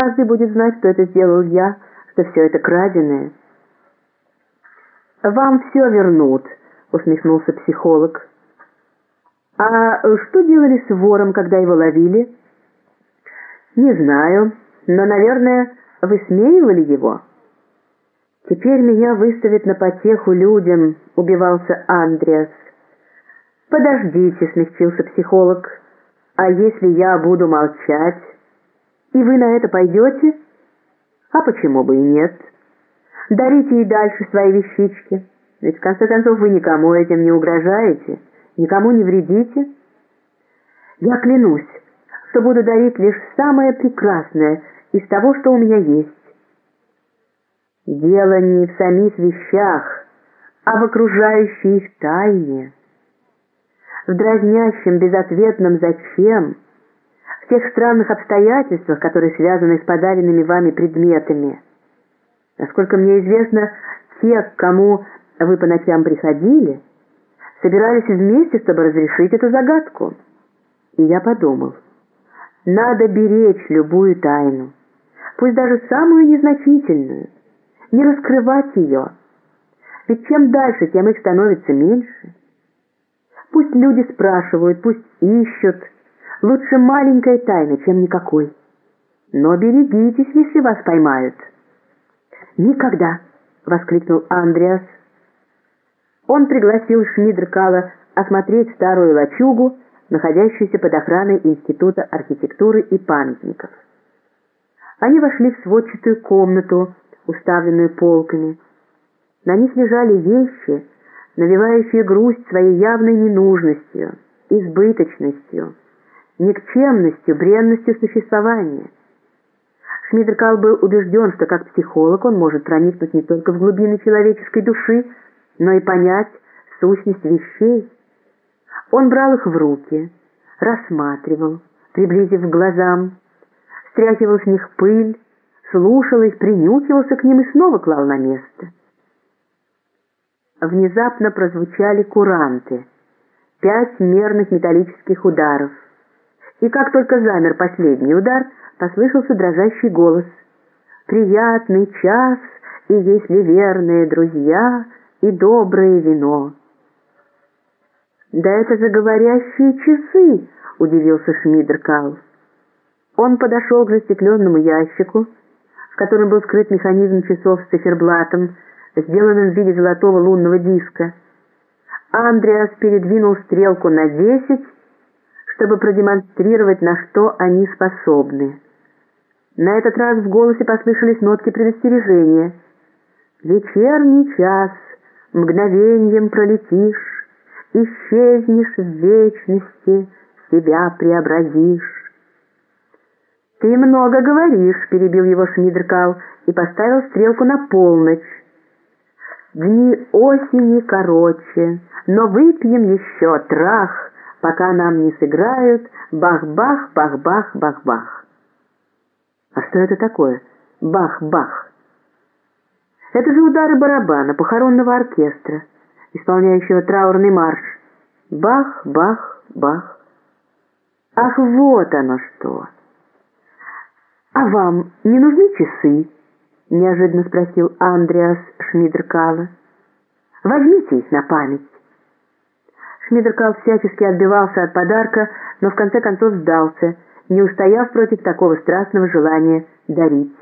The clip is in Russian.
Каждый будет знать, что это сделал я, что все это краденое. «Вам все вернут», — усмехнулся психолог. «А что делали с вором, когда его ловили?» «Не знаю, но, наверное, высмеивали его». «Теперь меня выставят на потеху людям», — убивался Андреас. «Подождите», — смягчился психолог. «А если я буду молчать, и вы на это пойдете? А почему бы и нет? Дарите и дальше свои вещички, ведь в конце концов вы никому этим не угрожаете, никому не вредите. Я клянусь, что буду дарить лишь самое прекрасное из того, что у меня есть. Дело не в самих вещах, а в окружающей их тайне, в дразнящем безответном «зачем», тех странных обстоятельствах, которые связаны с подаренными вами предметами. Насколько мне известно, те, к кому вы по ночам приходили, собирались вместе, чтобы разрешить эту загадку. И я подумал, надо беречь любую тайну, пусть даже самую незначительную, не раскрывать ее. Ведь чем дальше, тем их становится меньше. Пусть люди спрашивают, пусть ищут. Лучше маленькая тайна, чем никакой. Но берегитесь, если вас поймают. «Никогда!» — воскликнул Андреас. Он пригласил Шмидркала осмотреть старую лачугу, находящуюся под охраной Института архитектуры и памятников. Они вошли в сводчатую комнату, уставленную полками. На них лежали вещи, навевающие грусть своей явной ненужностью, избыточностью, никчемностью, бренностью существования. Шмидеркал был убежден, что как психолог он может проникнуть не только в глубины человеческой души, но и понять сущность вещей. Он брал их в руки, рассматривал, приблизив к глазам, стряхивал с них пыль, слушал их, принюхивался к ним и снова клал на место. Внезапно прозвучали куранты, пять мерных металлических ударов. И как только замер последний удар, послышался дрожащий голос. «Приятный час, и если верные друзья, и доброе вино». «Да это же говорящие часы!» — удивился Шмидеркал. Он подошел к застекленному ящику, в котором был скрыт механизм часов с циферблатом, сделанным в виде золотого лунного диска. Андреас передвинул стрелку на десять, чтобы продемонстрировать, на что они способны. На этот раз в голосе послышались нотки предостережения. «Вечерний час, мгновеньем пролетишь, исчезнешь в вечности, себя преобразишь». «Ты много говоришь», — перебил его Шмидеркал и поставил стрелку на полночь. «Дни осени короче, но выпьем еще трах, пока нам не сыграют бах-бах, бах-бах, бах-бах». А что это такое? Бах-бах. Это же удары барабана похоронного оркестра, исполняющего траурный марш. Бах, бах, бах. Ах, вот оно что! «А вам не нужны часы?» — неожиданно спросил Андреас Шмидеркала. «Возьмите их на память». Шмидеркал всячески отбивался от подарка, но в конце концов сдался, не устояв против такого страстного желания дарить.